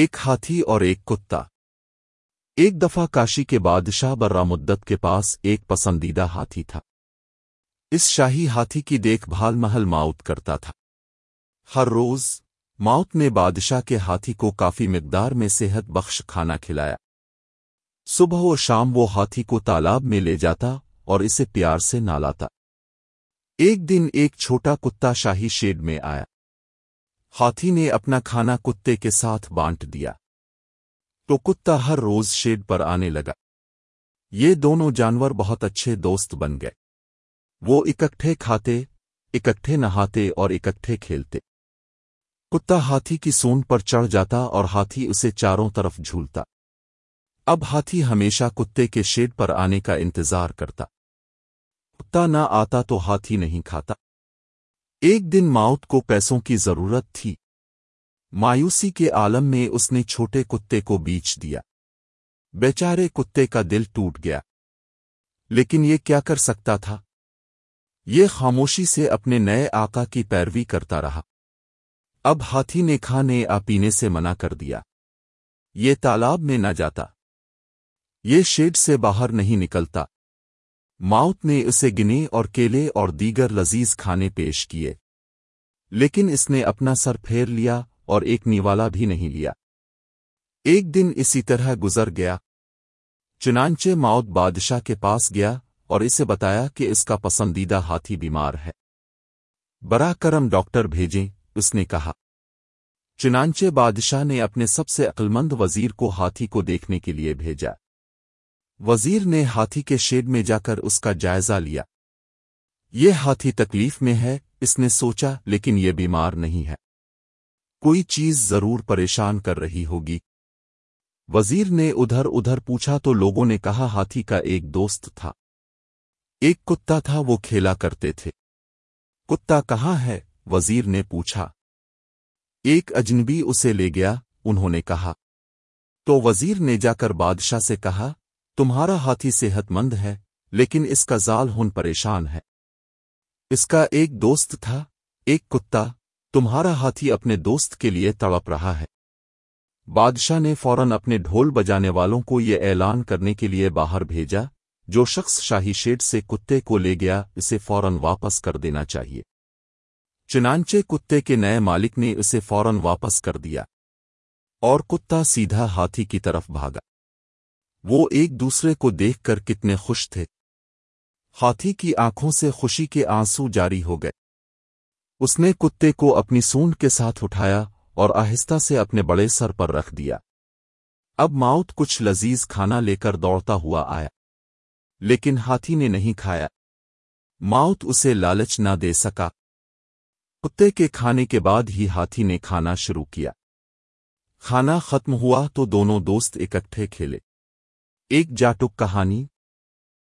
ایک ہاتھی اور ایک کتا۔ ایک دفعہ کاشی کے بادشاہ برا مدت کے پاس ایک پسندیدہ ہاتھی تھا۔ اس شاہی ہاتھی کی دیکھ بھال محل ماؤت کرتا تھا۔ ہر روز ماؤت نے بادشاہ کے ہاتھی کو کافی مقدار میں صحت بخش کھانا کھلایا۔ صبح و شام وہ ہاتھی کو تالاب میں لے جاتا اور اسے پیار سے نالاتا۔ ایک دن ایک چھوٹا کتا شاہی شیڈ میں آیا۔ ہاتھی نے اپنا کھانا کتے کے ساتھ بانٹ دیا۔ تو کتا ہر روز شیڈ پر آنے لگا۔ یہ دونوں جانور بہت اچھے دوست بن گئے۔ وہ اکٹھے کھاتے، اکٹھے نہاتے اور اکٹھے کھیلتے۔ کتا ہاتھی کی سون پر چڑھ جاتا اور ہاتھی اسے چاروں طرف جھولتا۔ اب ہاتھی ہمیشہ کتے کے شیڈ پر آنے کا انتظار کرتا۔ کتا نہ آتا تو ہاتھی نہیں کھاتا۔ ایک دن ماؤت کو پیسوں کی ضرورت تھی۔ مایوسی کے عالم میں اس نے چھوٹے کتے کو بیچ دیا۔ بیچارے کتے کا دل ٹوٹ گیا۔ لیکن یہ کیا کر سکتا تھا؟ یہ خاموشی سے اپنے نئے آقا کی پیروی کرتا رہا۔ اب ہاتھی نے کھانے آ پینے سے منع کر دیا۔ یہ تالاب میں نہ جاتا۔ یہ شیڈ سے باہر نہیں نکلتا۔ ماؤت نے اسے گنے اور کیلے اور دیگر لذیذ کھانے پیش کیے۔ لیکن اس نے اپنا سر پھیر لیا اور ایک نیوالا بھی نہیں لیا۔ ایک دن اسی طرح گزر گیا۔ چنانچہ ماؤت بادشاہ کے پاس گیا اور اسے بتایا کہ اس کا پسندیدہ ہاتھی بیمار ہے۔ برا کرم ڈاکٹر بھیجیں، اس نے کہا۔ چنانچہ بادشاہ نے اپنے سب سے عقلمند وزیر کو ہاتھی کو دیکھنے کے لیے بھیجا۔ وزیر نے ہاتھی کے شیڈ میں جا کر اس کا جائزہ لیا۔ یہ ہاتھی تکلیف میں ہے، اس نے سوچا، لیکن یہ بیمار نہیں ہے۔ کوئی چیز ضرور پریشان کر رہی ہوگی۔ وزیر نے ادھر ادھر پوچھا تو لوگوں نے کہا ہاتھی کا ایک دوست تھا۔ ایک کتا تھا، وہ کھیلا کرتے تھے۔ کتا کہاں ہے؟ وزیر نے پوچھا۔ ایک اجنبی اسے لے گیا، انہوں نے کہا۔ تو وزیر نے جا کر بادشاہ سے کہا تمہارا ہاتھی صحت مند ہے، لیکن اس کا زال ہن پریشان ہے۔ اس کا ایک دوست تھا، ایک کتا، تمہارا ہاتھی اپنے دوست کے لیے تڑپ رہا ہے۔ بادشاہ نے فوراً اپنے ڈھول بجانے والوں کو یہ اعلان کرنے کے لیے باہر بھیجا، جو شخص شاہی شیڈ سے کتے کو لے گیا، اسے فوراً واپس کر دینا چاہیے۔ چنانچہ کتے کے نئے مالک نے اسے فوراً واپس کر دیا۔ اور کتا سیدھا ہاتھی کی طرف بھاگا۔ وہ ایک دوسرے کو دیکھ کر کتنے خوش تھے۔ ہاتھی کی آنکھوں سے خوشی کے آنسو جاری ہو گئے۔ اس نے کتے کو اپنی سونڈ کے ساتھ اٹھایا اور آہستہ سے اپنے بڑے سر پر رکھ دیا۔ اب ماؤت کچھ لذیذ کھانا لے کر دوڑتا ہوا آیا، لیکن ہاتھی نے نہیں کھایا۔ ماؤت اسے لالچ نہ دے سکا۔ کتے کے کھانے کے بعد ہی ہاتھی نے کھانا شروع کیا۔ کھانا ختم ہوا تو دونوں دوست اکٹھے کھیلے۔ ایک جاٹک کہانی